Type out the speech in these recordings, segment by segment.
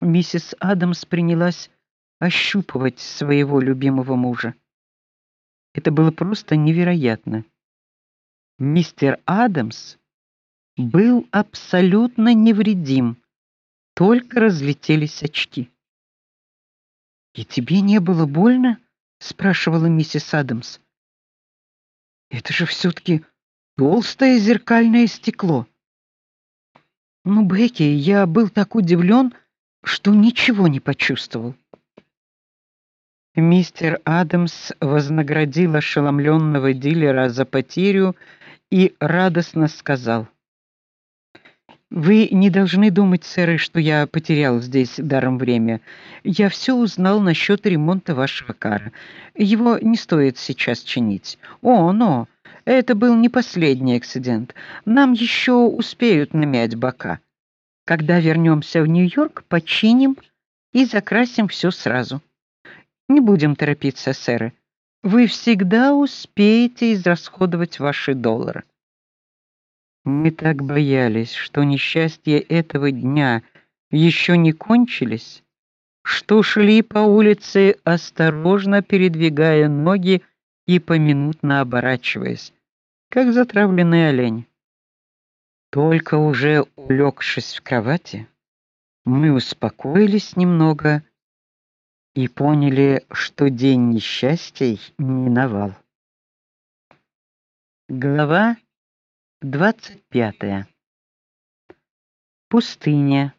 Миссис Адамс принялась ощупывать своего любимого мужа. Это было просто невероятно. Мистер Адамс был абсолютно невредим, только разлетелись очки. "И тебе не было больно?" спрашивала миссис Адамс. "Это же все таки толстое зеркальное стекло". "Ну, Бекки, я был так удивлен, что ничего не почувствовал". Мистер Адамс вознаградил ошеломленного дилера за потерю и радостно сказал: вы не должны думать, сэр, что я потерял здесь даром время. Я все узнал насчет ремонта вашего кара. Его не стоит сейчас чинить. О, но это был не последний акцидент. Нам еще успеют намять бока. Когда вернемся в Нью-Йорк, починим и закрасим все сразу. Не будем торопиться, сэр. Вы всегда успеете израсходовать ваши доллары. Мы так боялись, что несчастья этого дня еще не кончились, что шли по улице осторожно передвигая ноги и поминутно оборачиваясь, как затравленный олень. Только уже улегшись в кровати, мы успокоились немного и поняли, что день несчастий миновал. Глава 25. Пустыня.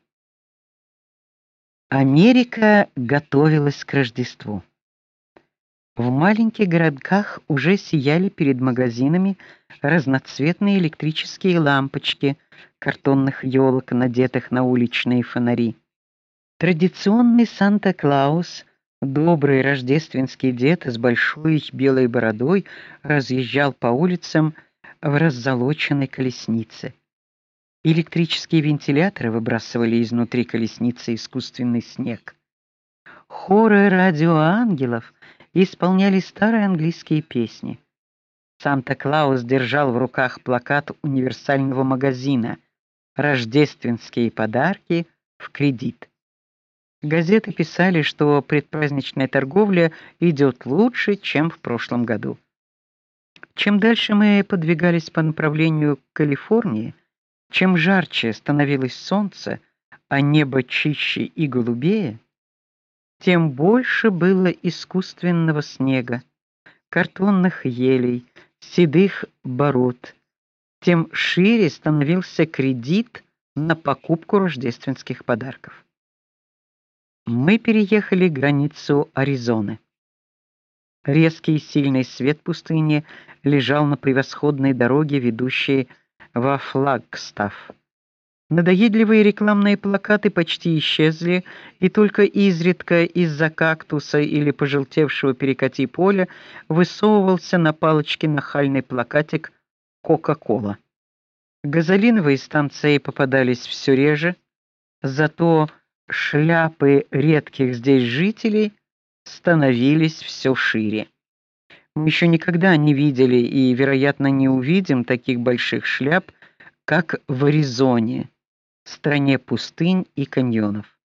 Америка готовилась к Рождеству. В маленьких городках уже сияли перед магазинами разноцветные электрические лампочки картонных елок, надетых на уличные фонари. Традиционный Санта-Клаус, добрый рождественский дед с большой белой бородой, разъезжал по улицам в раззолоченной колеснице. Электрические вентиляторы выбрасывали изнутри колесницы искусственный снег. Хоры радиоангелов исполняли старые английские песни. Санта-Клаус держал в руках плакат универсального магазина Рождественские подарки в кредит. Газеты писали, что предпраздничная торговля идет лучше, чем в прошлом году. Чем дальше мы подвигались по направлению к Калифорнии, чем жарче становилось солнце, а небо чище и голубее, тем больше было искусственного снега, картонных елей, седых бород, тем шире становился кредит на покупку рождественских подарков. Мы переехали границу Аризоны. Резкий и сильный свет пустыни лежал на превосходной дороге, ведущей во Флагстаф. Надоедливые рекламные плакаты почти исчезли, и только изредка из-за кактуса или пожелтевшего перекати поля высовывался на палочке нахальный плакатик Кока-кола. Газолиновые станции попадались все реже, зато шляпы редких здесь жителей становились все шире. Мы еще никогда не видели и, вероятно, не увидим таких больших шляп, как в Аризоне, стране пустынь и каньонов.